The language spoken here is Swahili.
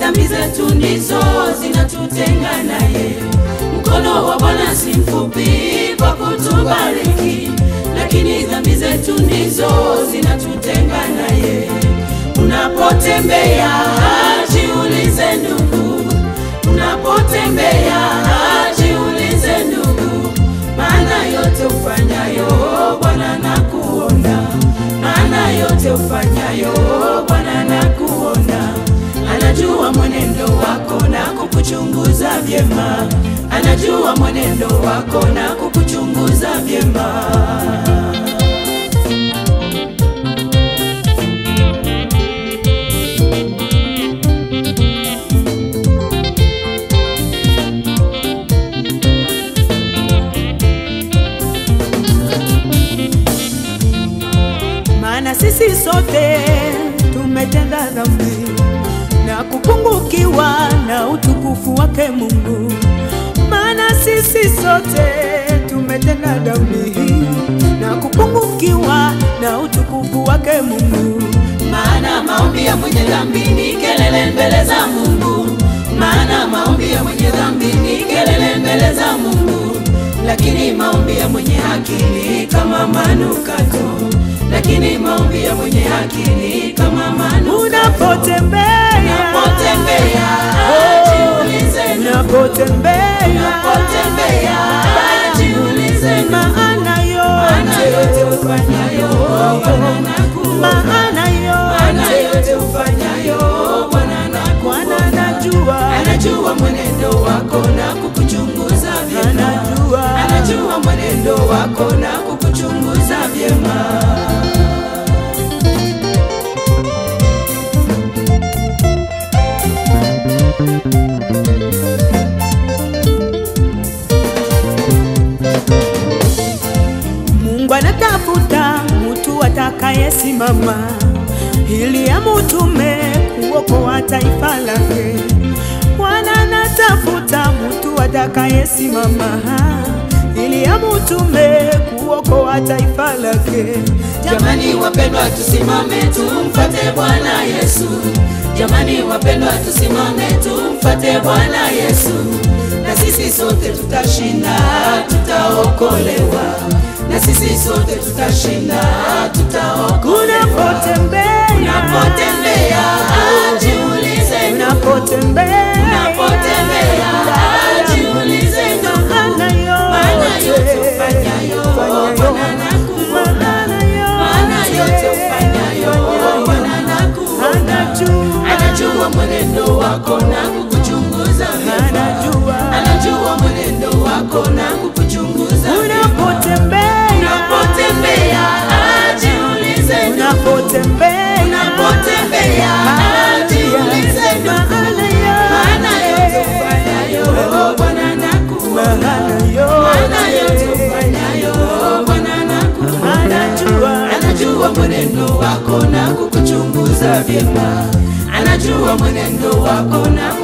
dhambi zetu ndizo zinatutenga naye. Mkono wa Bwana si mfupi kwa kutubariki, lakini dhambi zetu ndizo zinatutenga naye. Unapotembea jiulize ndugu, unapotembea jiulize ndugu, maana yote ufanyayo Bwana nakuona, maana yote ufanyayo kukuchunguza vyema, anajua mwenendo wako na kukuchunguza vyema. maana sisi sote tumetenda dhambi na kupungukiwa na utukufu wake Mungu. Maana sisi sote tumetenda dhambi na kupungukiwa na utukufu wake Mungu. Maana maombi ya mwenye dhambi ni kelele mbele za Mungu, maana maombi ya mwenye dhambi ni kelele mbele za Mungu, lakini maombi ya mwenye haki ni kama manukato, lakini maombi ya mwenye haki ni kama manukato. Unapotembea Unapotembea, jiulize maana Maana yote yote ufanyayo Bwana nakuona. maana Maana yote yote ufanyayo Bwana Bwana nakuona. anajua Anajua mwenendo wako na kukuchunguza vyema. Anajua. Anajua mwenendo wako na Mungu anatafuta mtu atakayesimama ili amutume kuokoa taifa lake. Wanatafuta anatafuta mtu atakayesimama ili amutume kuokoa taifa lake. Jamani wapendwa, tusimame tumfate Bwana Yesu. Jamani wapendwa, tusimame tumfate Bwana Yesu, sisi sote tutashinda, tutaokolewa. Na sisi sote tutashinda, tutaokolewa. Wako na kukuchunguza unapotembea. Unapotembea, ajiulize. Unapotembea. Unapotembea, jiulize ndugu. Maana yote ufanyayo, Bwana nakuona. Maana yote. Ufanyayo, Bwana nakuona. anajua. Anajua mwenendo wako na kukuchunguza vyema, anajua mwenendo wako na